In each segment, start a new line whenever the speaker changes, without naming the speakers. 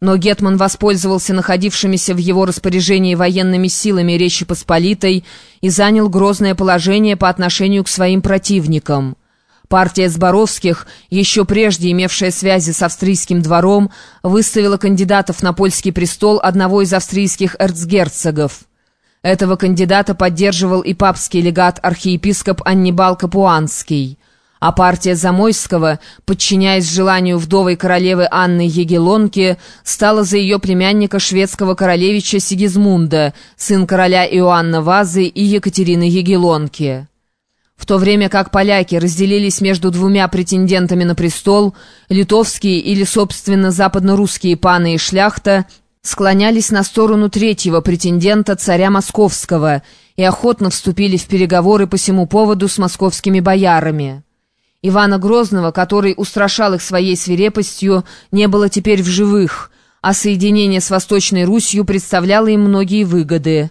Но Гетман воспользовался находившимися в его распоряжении военными силами Речи Посполитой и занял грозное положение по отношению к своим противникам. Партия Зборовских, еще прежде имевшая связи с австрийским двором, выставила кандидатов на польский престол одного из австрийских эрцгерцогов. Этого кандидата поддерживал и папский легат-архиепископ Аннибал Капуанский а партия Замойского, подчиняясь желанию вдовой королевы Анны Егелонки, стала за ее племянника шведского королевича Сигизмунда, сын короля Иоанна Вазы и Екатерины Егелонки. В то время как поляки разделились между двумя претендентами на престол, литовские или, собственно, западно-русские паны и шляхта склонялись на сторону третьего претендента, царя Московского, и охотно вступили в переговоры по всему поводу с московскими боярами. Ивана Грозного, который устрашал их своей свирепостью, не было теперь в живых, а соединение с Восточной Русью представляло им многие выгоды.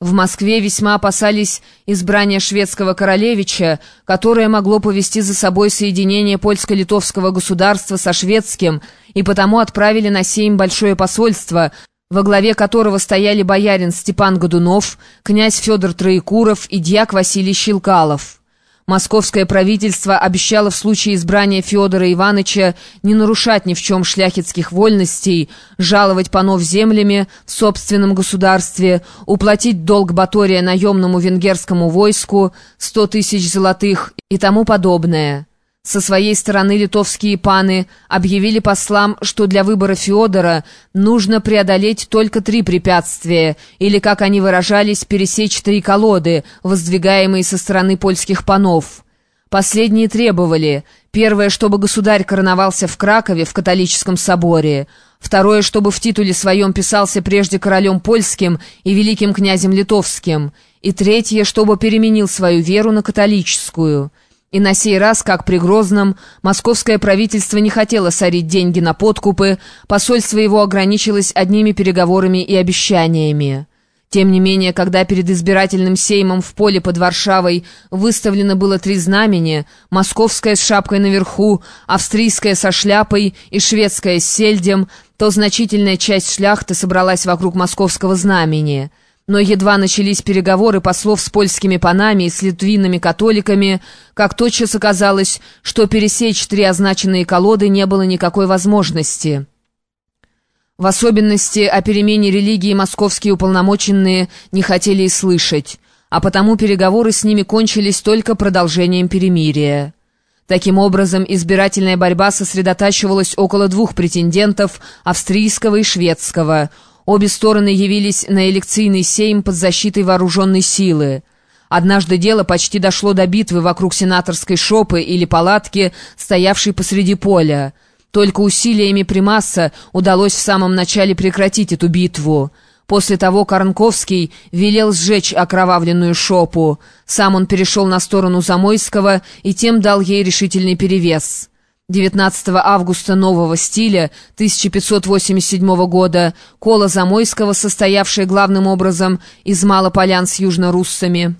В Москве весьма опасались избрания шведского королевича, которое могло повести за собой соединение польско-литовского государства со шведским, и потому отправили на сейм большое посольство, во главе которого стояли боярин Степан Годунов, князь Федор Троекуров и дьяк Василий Щелкалов. Московское правительство обещало в случае избрания Федора Ивановича не нарушать ни в чем шляхетских вольностей, жаловать панов землями в собственном государстве, уплатить долг Батория наемному венгерскому войску, сто тысяч золотых и тому подобное. Со своей стороны литовские паны объявили послам, что для выбора Феодора нужно преодолеть только три препятствия, или, как они выражались, пересечь три колоды, воздвигаемые со стороны польских панов. Последние требовали, первое, чтобы государь короновался в Кракове в католическом соборе, второе, чтобы в титуле своем писался прежде королем польским и великим князем литовским, и третье, чтобы переменил свою веру на католическую – и на сей раз, как при Грозном, московское правительство не хотело сорить деньги на подкупы, посольство его ограничилось одними переговорами и обещаниями. Тем не менее, когда перед избирательным сеймом в поле под Варшавой выставлено было три знамени, московское с шапкой наверху, австрийское со шляпой и шведское с сельдем, то значительная часть шляхты собралась вокруг московского знамени — но едва начались переговоры послов с польскими панами и с литвинами католиками, как тотчас оказалось, что пересечь три означенные колоды не было никакой возможности. В особенности о перемене религии московские уполномоченные не хотели и слышать, а потому переговоры с ними кончились только продолжением перемирия. Таким образом, избирательная борьба сосредотачивалась около двух претендентов – австрийского и шведского – Обе стороны явились на элекцийный сейм под защитой вооруженной силы. Однажды дело почти дошло до битвы вокруг сенаторской шопы или палатки, стоявшей посреди поля. Только усилиями примаса удалось в самом начале прекратить эту битву. После того Карнковский велел сжечь окровавленную шопу. Сам он перешел на сторону Замойского и тем дал ей решительный перевес. 19 августа нового стиля 1587 года Кола Замойского, состоявшая главным образом из малополян с южноруссами,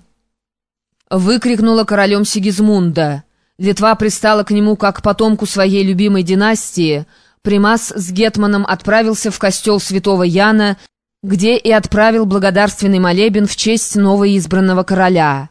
выкрикнула королем Сигизмунда. Литва пристала к нему как к потомку своей любимой династии. Примас с Гетманом отправился в костел святого Яна, где и отправил благодарственный молебен в честь новоизбранного короля.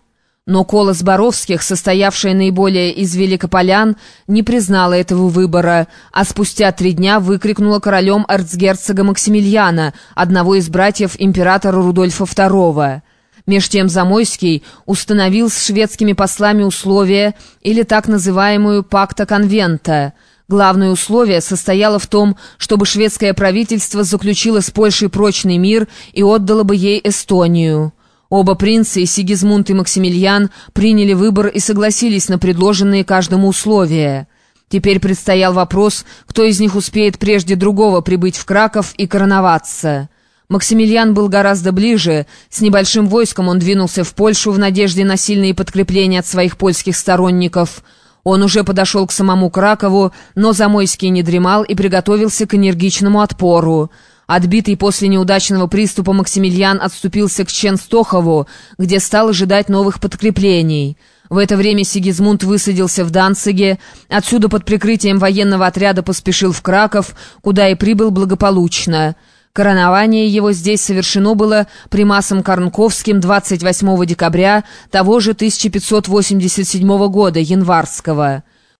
Но колос Боровских, состоявшая наиболее из великополян, не признала этого выбора, а спустя три дня выкрикнула королем эрцгерцога Максимилиана, одного из братьев императора Рудольфа II. Меж тем Замойский установил с шведскими послами условия или так называемую «пакта конвента». Главное условие состояло в том, чтобы шведское правительство заключило с Польшей прочный мир и отдало бы ей Эстонию. Оба принца, и Сигизмунд, и Максимилиан, приняли выбор и согласились на предложенные каждому условия. Теперь предстоял вопрос, кто из них успеет прежде другого прибыть в Краков и короноваться. Максимилиан был гораздо ближе, с небольшим войском он двинулся в Польшу в надежде на сильные подкрепления от своих польских сторонников. Он уже подошел к самому Кракову, но Замойский не дремал и приготовился к энергичному отпору. Отбитый после неудачного приступа Максимилиан отступился к Ченстохову, где стал ожидать новых подкреплений. В это время Сигизмунд высадился в Данциге, отсюда под прикрытием военного отряда поспешил в Краков, куда и прибыл благополучно. Коронование его здесь совершено было примасом Корнковским 28 декабря того же 1587 года, январского.